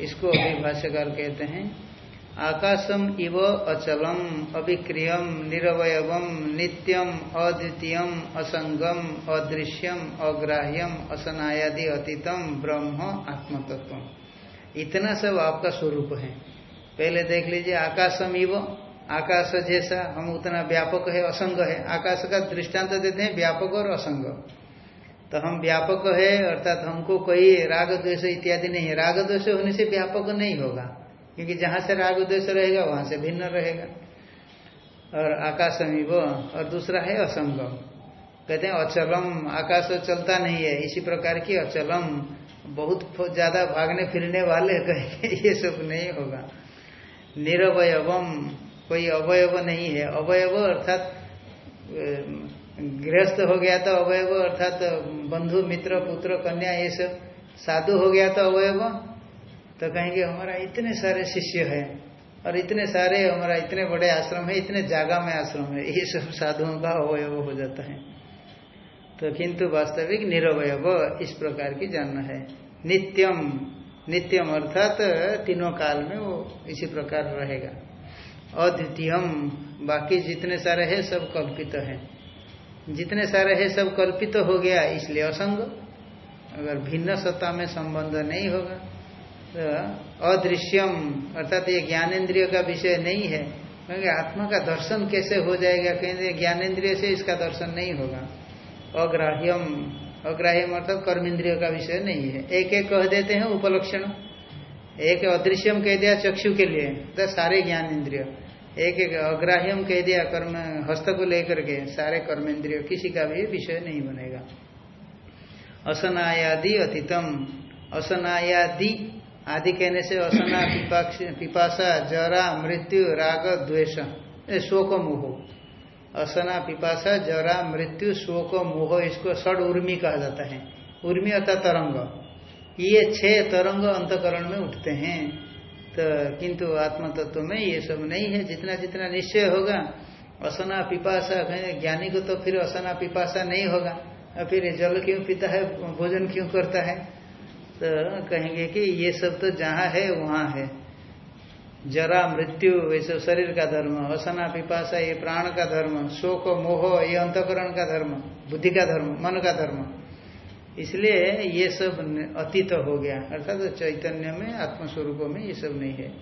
इसको अभी भाष्यकार कहते हैं आकाशम इव अचलम, अभिक्रियम, निरवयवम, नित्यम, अद्वितीयम असंगम अदृश्यम, अग्राह्यम, असनायादि अतीतम, ब्रह्म आत्मतत्व इतना सब आपका स्वरूप है। पहले देख लीजिए, आकाशम इव, आकाश जैसा, हम उतना व्यापक है, असंग है। आकाश का दृष्टांत तो देते हैं, व्यापक और असंग। तो हम व्यापक है, अर्थात हमको कोई राग, द्वेष इत्यादि नहीं है। राग, द्वेष होने से व्यापक नहीं होगा। क्योंकि जहाँ से राग उद्देश्य रहेगा, वहाँ से भिन्न रहेगा। और आकाश वो और दूसरा है असंगम। कहते हैं, अचलम, आकाश चलता नहीं है, इसी प्रकार की अचलम। बहुत ज़्यादा भागने फिरने वाले कहेंगे ये सब नहीं होगा। निरवयवम, कोई अवयव नहीं है। अवयव अर्थात गृहस्थ हो गया तो अवयव, अर्थात बंधु, मित्र, पुत्र, कन्या, ये सब। साधु हो गया तो अवयव। तो कहेंगे, हमारा इतने सारे शिष्य है और इतने सारे हमारा इतने बड़े आश्रम है, इतने जागा में आश्रम है। ये सब साधुओं का अवयव हो जाता है। तो किंतु वास्तविक निरवयव इस प्रकार की जानना है। नित्यम नित्यम अर्थात तीनों काल में वो इसी प्रकार रहेगा। अद्वितीयम, बाकी जितने सारे है, सब कल्पित है। जितने सारे है, सब कल्पित हो गया, इसलिए असंग। अगर भिन्न सत्ता में संबंध नहीं होगा अदृश्यम, अर्थात ये ज्ञानेन्द्रिय का विषय नहीं है। क्योंकि आत्मा का दर्शन कैसे हो जाएगा? कहेंगे ज्ञानेन्द्रिय से इसका दर्शन नहीं होगा। अग्राह्यम अग्राह्यम अर्थात कर्मेंद्रिय का विषय नहीं है। एक एक कह देते हैं उपलक्षण। एक अदृश्यम कह दिया चक्षु के लिए तो सारे ज्ञान इंद्रिय एक एक अग्राह्यम कह दिया कर्म हस्त को लेकर के, सारे कर्मेंद्रिय, किसी का भी विषय नहीं बनेगा। असनायादि अतीतम। असनायादि आदि कहने से असना पिपाशा जरा, मृत्यु, राग, द्वेष। शोक, मोह। असना पिपाशा जरा, मृत्यु, शोक, मोह इसको षड उर्मी कहा जाता है। उर्मी अर्थात तरंग। ये छह तरंग अंतकरण में उठते हैं। तो किंतु आत्म तत्व में ये सब नहीं है। जितना जितना निश्चय होगा असना पिपाशा ज्ञानी को तो फिर असना पिपाशा नहीं होगा। फिर जल क्यों पीता है, भोजन क्यों करता है? तो कहेंगे कि ये सब तो जहाँ है, वहाँ है। जरा मृत्यु, वैसे शरीर का धर्म असना पिपाशा ये प्राण का धर्म, शोक, मोह, ये अंतकरण का धर्म, बुद्धि का धर्म, मन का धर्म। इसलिए ये सब अतीत हो गया। अर्थात तो चैतन्य में, आत्मस्वरूप में ये सब नहीं है।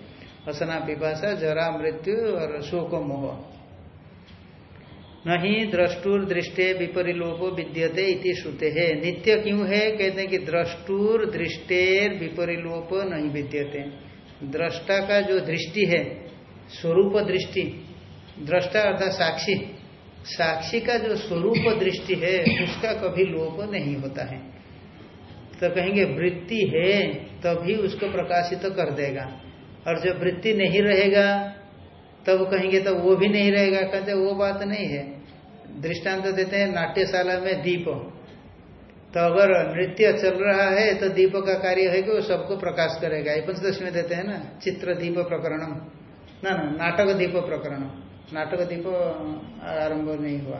असना पिपाशा जरा मृत्यु और शोक, मोह। नहीं द्रष्टुर दृष्टे विपरिलोपो विद्यते इति श्रुते। है नित्य क्यों है? कहते हैं कि द्रष्टुर दृष्टेर विपरिलोप नहीं विद्यते। दृष्टा का जो दृष्टि है, स्वरूप दृष्टि दृष्टा अर्थात साक्षी साक्षी का जो स्वरूप दृष्टि है, उसका कभी लोप नहीं होता है। तो कहेंगे, वृत्ति है, तभी उसको प्रकाशित तो कर देगा। और जब वृत्ति नहीं रहेगा तब कहेंगे तो वो भी नहीं रहेगा। कहते वो बात नहीं है। दृष्टांत तो देते हैं नाट्यशाला में दीप। तो अगर नृत्य चल रहा है तो दीप का कार्य है कि वो सबको प्रकाश करेगा। ये पंचदशी में देते हैं ना चित्र दीप प्रकरणम। ना ना नाटक दीप प्रकरण नाटक दीप आरंभ नहीं हुआ।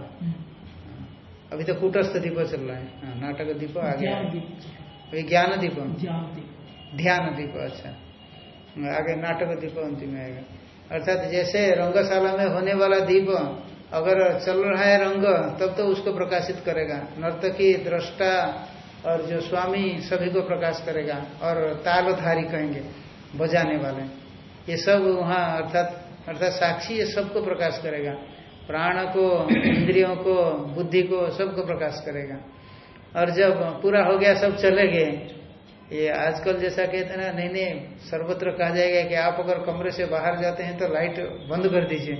अभी तो कूटस्थ दीप चल रहा है। हाँ, नाटक दीप आ गया। अभी ज्ञान दीप। ध्यान दीप अच्छा। आगे नाटक दीप अंतिम आएगा। अर्थात जैसे रंगशाला में होने वाला दीप अगर चल रहा है रंग, तब तो उसको प्रकाशित करेगा। नर्तकी, दृष्टा और जो स्वामी, सभी को प्रकाश करेगा और तालधारी कहेंगे, बजाने वाले। ये सब वहाँ अर्थात अर्थात साक्षी ये सबको प्रकाश करेगा। प्राण को, इंद्रियों को, बुद्धि को सबको प्रकाश करेगा। और जब पूरा हो गया, सब चले गए ये आजकल जैसा कहते हैं ना नहीं नहीं सर्वत्र कहा जाएगा कि आप अगर कमरे से बाहर जाते हैं तो लाइट बंद कर दीजिए।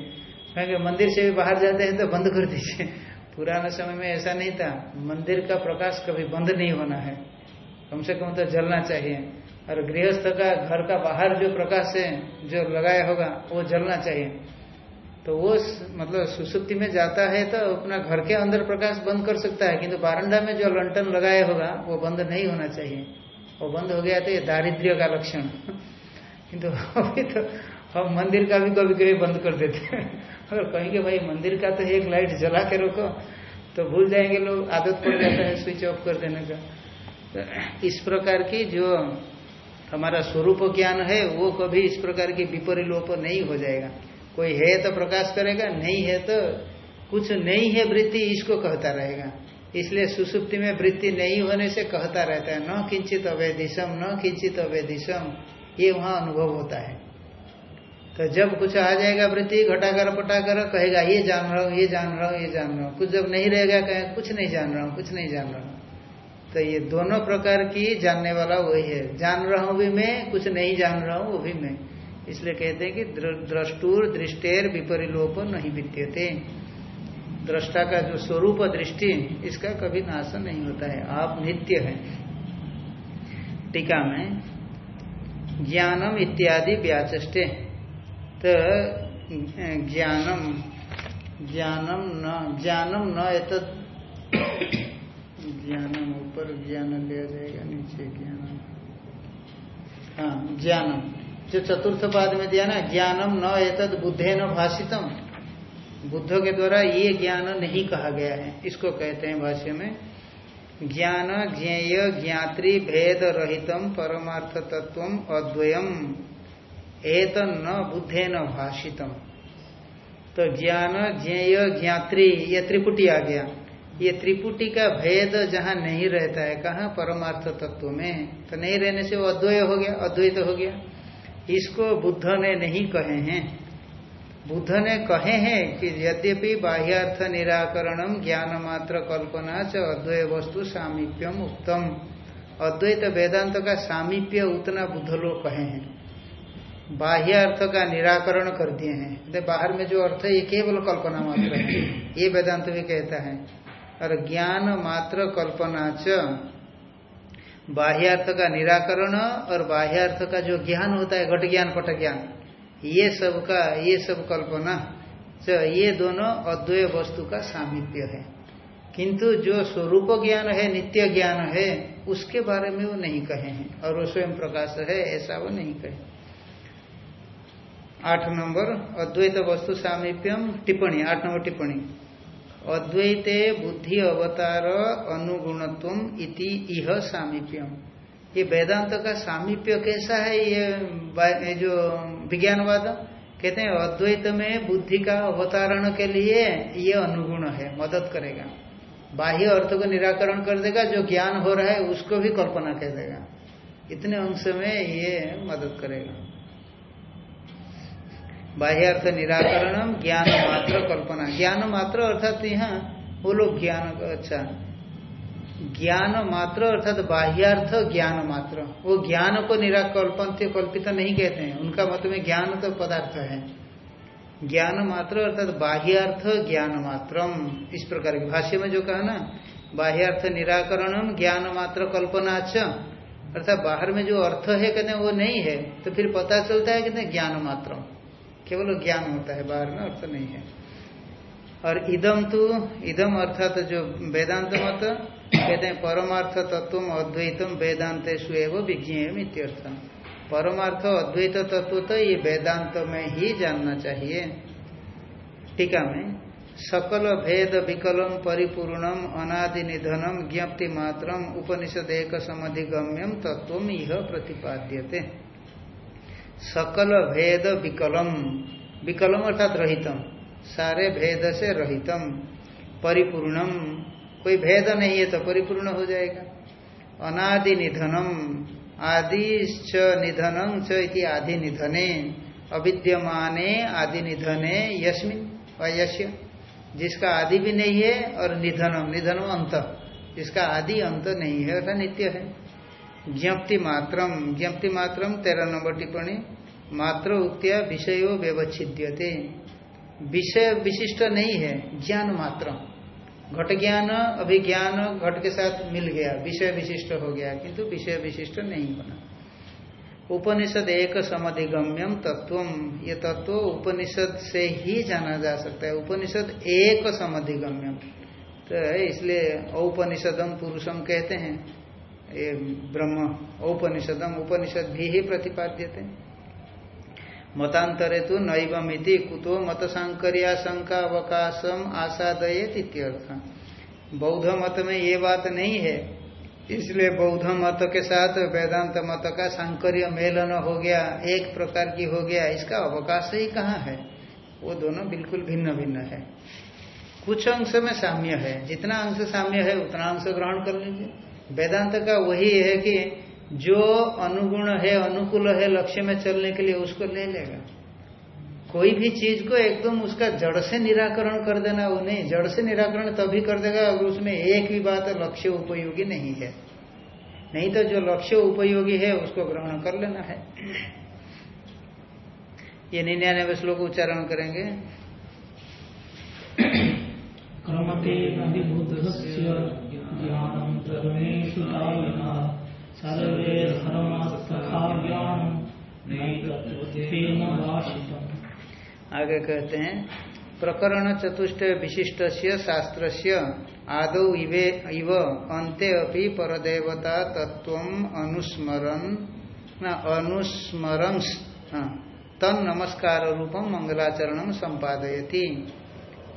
कहेंगे मंदिर से भी बाहर जाते हैं तो बंद कर दीजिए। पुराने समय में ऐसा नहीं था। मंदिर का प्रकाश कभी बंद नहीं होना है। कम से कम तो जलना चाहिए। और गृहस्थ का घर का बाहर जो प्रकाश है जो लगाया होगा, वो जलना चाहिए। तो वो मतलब सुसुप्ति में जाता है तो अपना घर के अंदर प्रकाश बंद कर सकता है। किंतु बारंडा में जो लंटन लगाया होगा, वो बंद नहीं होना चाहिए। वो बंद हो गया तो ये दारिद्र्य का लक्षण। किंतु अभी तो हम मंदिर का भी कभी कभी बंद कर देते अगर कहेंगे भाई मंदिर का तो एक लाइट जला के रखो तो भूल जाएँगे लोग, आदत पड़ जाता है स्विच ऑफ़ कर देने का। तो इस प्रकार की जो हमारा स्वरूप ज्ञान है, वो कभी इस प्रकार की विपरीलोप नहीं हो जाएगा। कोई है तो प्रकाश करेगा, नहीं है तो कुछ नहीं है वृत्ति इसको कहता रहेगा। इसलिए सुसुप्ति में वृत्ति नहीं होने से कहता रहता है, न किंचित अवैधिशम न किंचित अवैधिशम ये वहाँ अनुभव होता है। तो जब कुछ आ जाएगा वृत्ति, घटाकर पटाकर कहेगा, ये जान रहा हूँ, ये जान रहा हूँ, ये जान रहा हूँ। कुछ जब नहीं रहेगा, कहेगा, कुछ नहीं जान रहा हूँ, कुछ नहीं जान रहा हूँ। तो ये दोनों प्रकार की जानने वाला वही है। जान रहा हूँ भी मैं, कुछ नहीं जान रहा हूँ, वो भी मैं। इसलिए कहते हैं कि द्रष्टुर दृष्टेर विपरिलोप नहीं विद्यते। दृष्टा का जो स्वरूप दृष्टि, इसका कभी नाश नहीं होता है। आप नित्य है। टीका में, ज्ञानम इत्यादि व्याचे तो ज्ञानम ज्ञानम न ज्ञानम न एत ज्ञानम ऊपर, ज्ञान लिया जाएगा, नीचे ज्ञानम। हाँ ज्ञानम। जो चतुर्थ पाद में दिया ना, ज्ञानम न एतद बुद्धे न भाषितम। बुद्ध के द्वारा ये ज्ञान नहीं कहा गया है। इसको कहते हैं भाष्य में, ज्ञान ज्ञेय ज्ञात्री भेद रहितम परमार्थ तत्व अद्वयम। एत न बुद्धे न भाषितम। तो ज्ञान ज्ञेय ज्ञात्री, ये त्रिपुटी आ गया। ये त्रिपुटी का भेद जहाँ नहीं रहता है, कहा? परमार्थ तत्व में। तो नहीं रहने से वो अद्वय हो गया, अद्वैत हो गया। इसको बुद्ध ने नहीं कहे हैं। बुद्ध ने कहे हैं कि यद्यपि बाह्यार्थ निराकरणम ज्ञान मात्र कल्पना च अद्वय वस्तु सामीप्यम उत्तम अद्वैत वेदांत का सामीप्य उतना बुद्ध लोग कहे हैं। बाह्य अर्थ का निराकरण कर दिए हैं। तो बाहर में जो अर्थ है, ये केवल कल्पना मात्र है। ये वेदांत भी कहता है। और ज्ञान मात्र कल्पना च। बाह्यार्थ का निराकरण और बाह्यार्थ का जो ज्ञान होता है, घट ज्ञान, पट ज्ञान। ये सब का, ये सब कल्पना, च, ये दोनों अद्वय वस्तु का सामिप्य है। किंतु जो स्वरूप ज्ञान है, नित्य ज्ञान है, उसके बारे में वो नहीं कहे हैं, और वो स्वयं प्रकाश है, ऐसा वो नहीं कहे। आठ नंबर, अद्वैत वस्तु सामीप्यम टिप्पणी, आठ नंबर टिप्पणी। अद्वैते बुद्धि अवतार अनुगुणत्व इति इह सामीप्यम। ये वेदांत का सामीप्य कैसा है ये जो विज्ञानवाद। कहते हैं अद्वैत में बुद्धि का अवतारण के लिए ये अनुगुण है, मदद करेगा। बाह्य अर्थ को निराकरण कर देगा, जो ज्ञान हो रहा है, उसको भी कल्पना कह देगा। इतने अंश में ये मदद करेगा। बाह्य अर्थ निराकरण ज्ञान मात्र कल्पना। ज्ञान मात्र अर्थात यहाँ वो लोग ज्ञान अच्छा ज्ञान मात्र अर्थात बाह्यार्थ ज्ञान मात्र। वो ज्ञान को निराकल्पन कल्पित नहीं कहते हैं। उनका मत में ज्ञान तो पदार्थ है। ज्ञान मात्र अर्थात बाह्यार्थ ज्ञान मात्रम। इस प्रकार के भाष्य में जो कहा ना, बाह्यार्थ निराकरण ज्ञान मात्र कल्पना अर्थात बाहर में जो अर्थ है कहते वो नहीं है। तो फिर पता चलता है कहते ज्ञान मात्र केवल ज्ञान होता है, बाहर में अर्थ नहीं है। और इदम तो इदम अर्थात जो वेदांत मत कहते हैं, परमार्थ तत्व अद्वैतम वेदांत एवं विज्ञेय इत्यर्थ परमार्थ अद्वैत तत्व तो ये वेदांत में ही जानना चाहिए। टीका में? सकल भेद विकलम परिपूर्णम अनादि निधनम ज्ञप्ति मात्रम उपनिषद एक समधिगम्यम तत्व यह प्रतिपाद्यते। सकल भेद विकलम विकलम अर्थात रहितम। सारे भेद से रहितम। परिपूर्णम कोई भेद नहीं है तो परिपूर्ण हो जाएगा। अनादि निधनम आदि निधनम च इति आदि निधने अविद्यमाने आदि निधने यस्मिन अयश्य जिसका आदि भी नहीं है और निधनम निधनम अंत। जिसका आदि अंत नहीं है अर्थात नित्य है। ज्ञप्ति मात्रम ज्ञप्ति मात्रम तेरह नंबर टिप्पणी, मात्र उक्तिया विषयो व्यवच्छिद्यते। विषय विशिष्ट नहीं है, ज्ञान मात्र घट ज्ञान अभिज्ञान घट के साथ मिल गया, विषय विशिष्ट हो गया, किंतु विषय विशिष्ट नहीं बना उपनिषद एक समधिगम्यम तत्व ये तत्व उपनिषद से ही जाना जा सकता है। उपनिषद एक समधिगम्यम। तो इसलिए औपनिषदम पुरुषम कहते हैं, ये ब्रह्म, औपनिषदम, उपनिषद भी ही प्रतिपाद्य थे। मतांतरे तो नैवमिति कुतो मत सांकर्या शंका अवकाशम आसादयत इत्यर्थ। बौद्ध मत में ये बात नहीं है, इसलिए बौद्ध मत के साथ वेदांत मत का सांकर्य मेलन हो गया, एक प्रकार की हो गया, इसका अवकाश ही कहाँ है? वो दोनों बिल्कुल भिन्न भिन्न है। कुछ अंश में साम्य है, जितना अंश साम्य है उतना अंश ग्रहण कर लीजिए। वेदांत का वही है कि जो अनुगुण है, अनुकूल है लक्ष्य में चलने के लिए उसको ले लेगा। कोई भी चीज़ को एकदम उसका जड़ से निराकरण कर देना, वो नहीं, जड़ से निराकरण तभी कर देगा अगर उसमें एक भी बात लक्ष्य उपयोगी नहीं है। नहीं तो जो लक्ष्य उपयोगी है, उसको ग्रहण कर लेना है। ये निन्यानवे श्लोक उच्चारण करेंगे। क्रमते आगे कहते हैं प्रकरण चतुष्ट विशिष्ट शास्त्र आदौ इवे अंते अपि परदेवता तत्व अनुस्मरण हाँ, तन नमस्कार रूपम मंगलाचरण संपादयति।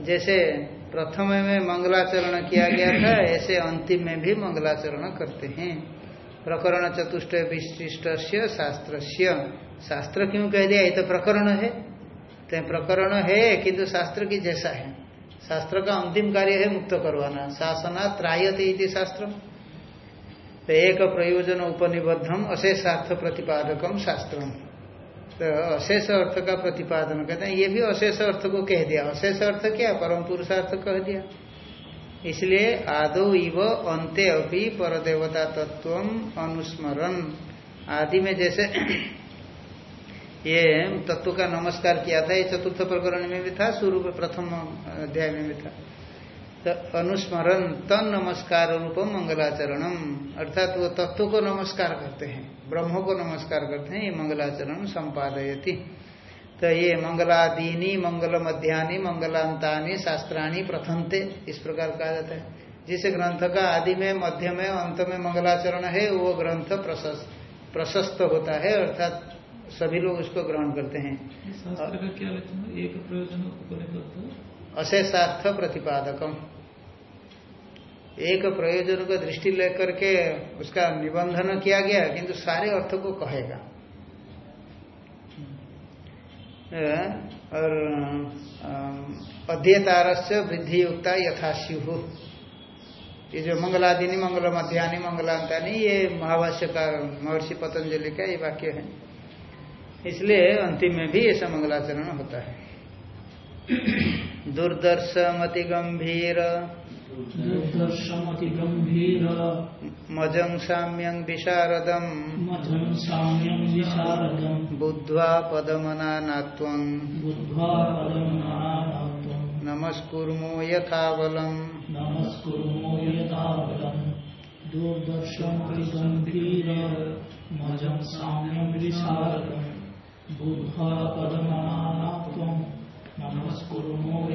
जैसे प्रथम में मंगलाचरण किया गया था ऐसे अंतिम में भी मंगलाचरण करते हैं। प्रकरण चतुष्ट विशिष्ट शास्त्र शास्त्र क्यों कह दिया? ये तो प्रकरण है। तो प्रकरण है किंतु शास्त्र की जैसा है। शास्त्र का अंतिम कार्य है मुक्त करवाना। शासना त्रायते इति शास्त्र तो एक प्रयोजन उपनिबद्धम अशेषार्थ प्रतिपादकम शास्त्र तो अशेष अर्थ का प्रतिपादन कहते हैं। ये भी अशेष अर्थ को कह दिया। अशेष अर्थ क्या? परम पुरुषार्थ कह दिया। इसलिए आदो इव अंत्य अभी परदेवता तत्व अनुस्मरण आदि में जैसे ये तत्व का नमस्कार किया था, ये चतुर्थ प्रकरण में भी था शुरू में प्रथम अध्याय में भी था। तो अनुस्मरण तन नमस्कार रूप मंगलाचरणम। अर्थात वो तत्व को नमस्कार करते हैं, ब्रह्म को नमस्कार करते हैं, ये मंगलाचरण संपादयती। तो ये मंगलादीनी मंगल मध्यानि मंगलांतानी शास्त्राणी प्रथमते इस प्रकार कहा जाता है। जिस ग्रंथ का आदि में मध्य में अंत में मंगलाचरण है वो ग्रंथ प्रशस्त प्रशस्त होता है अर्थात सभी लोग उसको ग्रहण करते हैं। एक प्रयोजन अशेषार्थ प्रतिपादकम। एक प्रयोजन को दृष्टि लेकर के उसका निबंधन किया गया किंतु सारे अर्थ को कहेगा। और अध्येतारस्य वृद्धि युक्ता यथाश्यु ये जो मंगलादिनी मंगल मध्यानि मंगलांतानी, ये महाभाष्य का महर्षि पतंजलि का ये वाक्य है। इसलिए अंतिम में भी ऐसा मंगलाचरण होता है। दुर्दर्श मति गंभीर मजं साम्यं विशारदम्। मजं साम्यं विशारदम्। बुद्ध्वा पदमनानात्वम्। बुद्ध्वा पदमनानात्वम्। नमस्कुर्मो यथाबलम् नमस्कुर्मो दूरदर्शमतिगम्भीर मजं साम्यं विशारदम्। बुद्ध्वा पदमनानात्वम्। नमस्कुर्मो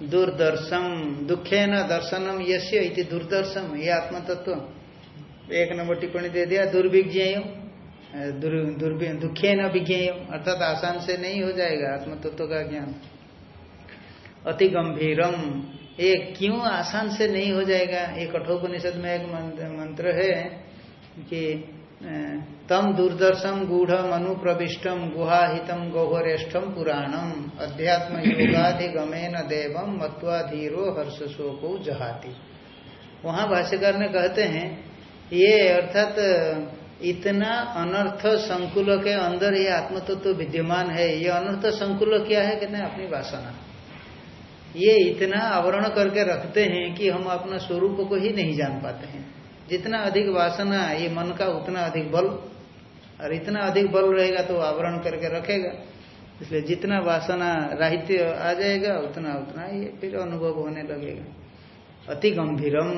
दुर्दर्शम दुखे न दर्शनम यश्य इति दुर्दर्शम ये आत्म तत्व एक नंबर टिप्पणी दे दिया, दुर्विज्ञेय दुखे न विज्ञेय, अर्थात आसान से नहीं हो जाएगा आत्म तत्व का ज्ञान। अति गंभीरम ये क्यों आसान से नहीं हो जाएगा? ये कठोपनिषद में एक मंत्र है कि तम दुर्दर्शम गूढ़ मनु प्रविष्टम गुहाहितम गौहरेष्ठम पुराणम। अध्यात्म योगाधिगमेन देवम मत्वा धीरो हर्ष शोको जहाती। वहाँ भाष्यकार ने कहते हैं, ये अर्थात, इतना अनर्थ संकुल के अंदर ये आत्मतत्व तो विद्यमान है। ये अनर्थ संकुल क्या है? कहते अपनी वासना। ये इतना आवरण करके रखते हैं कि हम अपना स्वरूप को ही नहीं जान पाते हैं। जितना अधिक वासना ये मन का उतना अधिक बल। और इतना अधिक बल रहेगा तो आवरण करके रखेगा। इसलिए जितना वासना राहित्य आ जाएगा, उतना उतना ये फिर अनुभव होने लगेगा। अति गंभीरम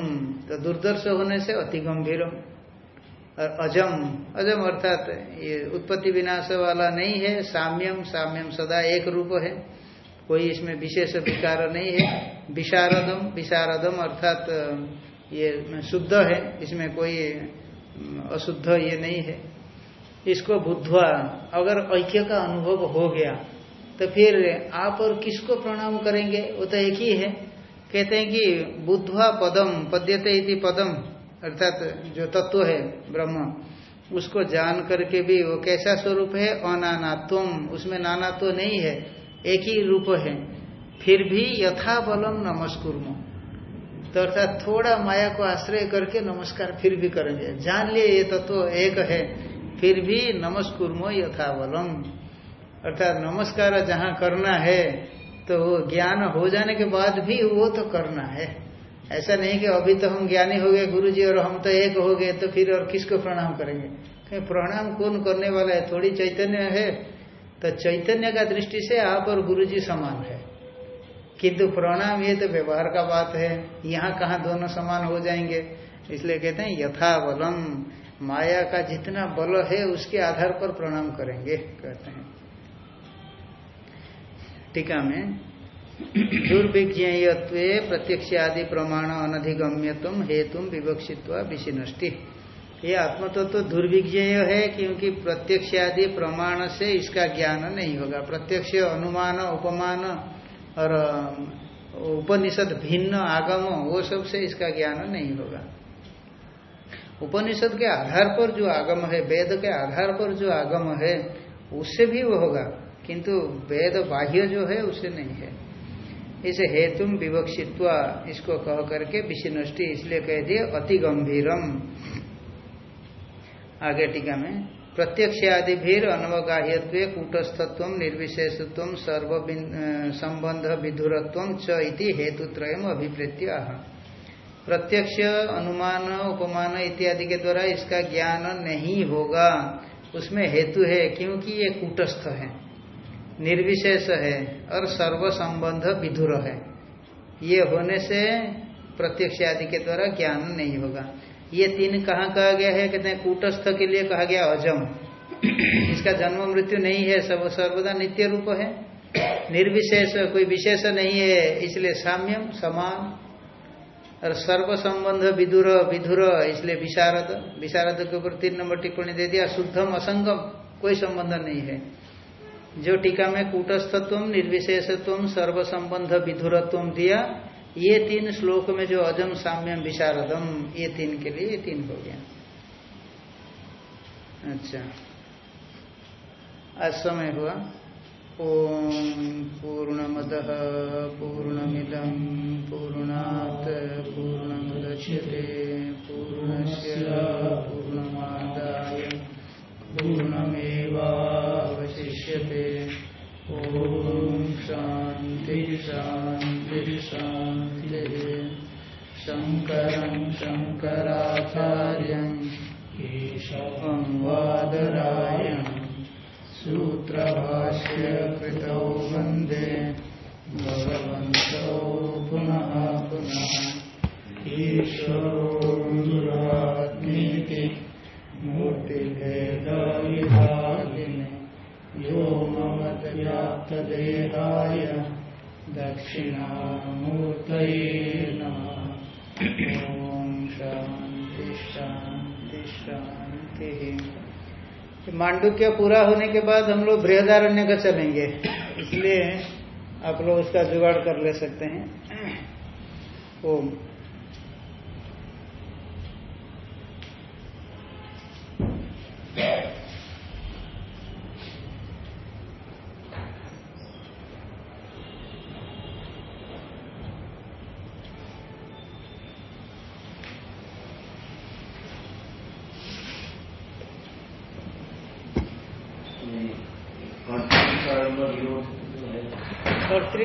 तो दुर्दर्श होने से अति गंभीरम और अजम अजम अर्थात ये उत्पत्ति विनाश वाला नहीं है, साम्यम साम्यम सदा एक रूप है। कोई इसमें विशेष विकार नहीं है। विशारदम विशारदम अर्थात ये शुद्ध है, इसमें कोई अशुद्ध ये नहीं है। इसको बुद्धवा, अगर ऐक्य का अनुभव हो गया तो फिर आप और किसको प्रणाम करेंगे? वो तो एक ही है। कहते हैं कि बुद्धवा पदम, पद्यते इति पदम, अर्थात जो तत्व है, ब्रह्म, उसको जान करके भी वो कैसा स्वरूप है? अनानात्वम, उसमें नानात्व नहीं है, एक ही रूप है। फिर भी यथा बलम नमस्कुर्म। तो अर्थात थोड़ा माया को आश्रय करके नमस्कार फिर भी करेंगे। जान लिए ये तत्व तो एक है, फिर भी नमस्कुर्मो यथावलम। अर्थात नमस्कार जहाँ करना है तो वो ज्ञान हो जाने के बाद भी वो तो करना है। ऐसा नहीं कि अभी तो हम ज्ञानी हो गए गुरु जी और हम तो एक हो गए तो फिर और किसको प्रणाम करेंगे? प्रणाम कौन करने वाला है? थोड़ी चैतन्य है। तो चैतन्य का दृष्टि से आप और गुरु जी समान है। किंतु प्रणाम ये तो व्यवहार का बात है। यहाँ कहाँ दोनों समान हो जाएँगे? इसलिए कहते हैं यथा बलम माया का जितना बल है, उसके आधार पर प्रणाम करेंगे, कहते हैं। टीका में, दुर्विज्ञेयत्व प्रत्यक्ष आदि प्रमाण अनधिगम्यतम हेतु विवक्षित्व विशिनष्टि। ये आत्मतत्व तो दुर्विज्ञेय है, क्योंकि प्रत्यक्ष आदि प्रमाण से इसका ज्ञान नहीं होगा। प्रत्यक्ष अनुमान, उपमान और उपनिषद भिन्न आगम वो सबसे इसका ज्ञान नहीं होगा। उपनिषद के आधार पर जो आगम है, वेद के आधार पर जो आगम है, उससे भी वो होगा, किंतु वेद बाह्य जो है उससे नहीं है। इसे हेतु विवक्षित्वा, इसको कह करके विशिनष्टि इसलिए कह दिए, अति गंभीरम। आगे टीका में प्रत्यक्ष आदि भी अनवगाह्यत्व कूटस्थत्व, निर्विशेषत्व सर्व संबंध विधुरत्व च हेतुत्रय अभिप्रेत्य प्रत्यक्ष अनुमान, उपमान इत्यादि के द्वारा इसका ज्ञान नहीं होगा। उसमें हेतु है, क्योंकि ये कूटस्थ है। निर्विशेष है और सर्व संबंध विधुर है। ये होने से प्रत्यक्ष आदि के द्वारा ज्ञान नहीं होगा। ये तीन कहाँ कहा गया है? कहते हैं, कूटस्थ के लिए कहा गया अजम। इसका जन्म मृत्यु नहीं है सब सर्वदा नित्य रूप है। निर्विशेष, कोई विशेष नहीं है, इसलिए साम्यम, समान। और सर्व संबंध विदुर, विधुर, इसलिए विशारद। विशारद के ऊपर तीन नंबर टिप्पणी दे दिया, शुद्धम, असंगम, कोई संबंध नहीं है। जो टीका में कूटस्थत्व निर्विशेषत्व सर्व संबंध विधुरत्व दिया ये तीन श्लोक में जो अजम साम्यम विशारदम, ये तीन के लिए ये तीन हो गया। अच्छा। आज समय हुआ। ओम पूर्णमद पूर्णमिदम पूर्णात पूर्णमुदच्यते, पूर्णस्य पूर्णमादाय पूर्णमेवावशिष्यते। शांति शांति शांति शंकर शंकराचार्य केशवं वादरायण सूत्रभाष्य कृतौ वंदे। भगवन्तौ मांडुक्य पूरा होने के बाद हम लोग बृहदारण्य का चलेंगे। इसलिए आप लोग उसका जुगाड़ कर ले सकते हैं। ओम।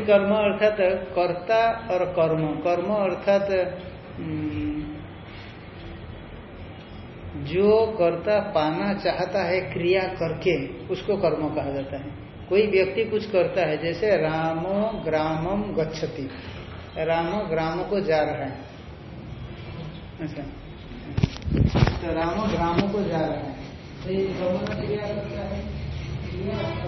कर्तिकर्म अर्थात कर्ता और कर्म। कर्म अर्थात जो कर्ता पाना चाहता है क्रिया करके, उसको कर्म कहा जाता है। कोई व्यक्ति कुछ करता है, जैसे रामो ग्रामम गच्छति। राम ग्राम को जा रहा है। अच्छा। तो रामो ग्रामों को जा रहा है। तो ये क्रिया करता है।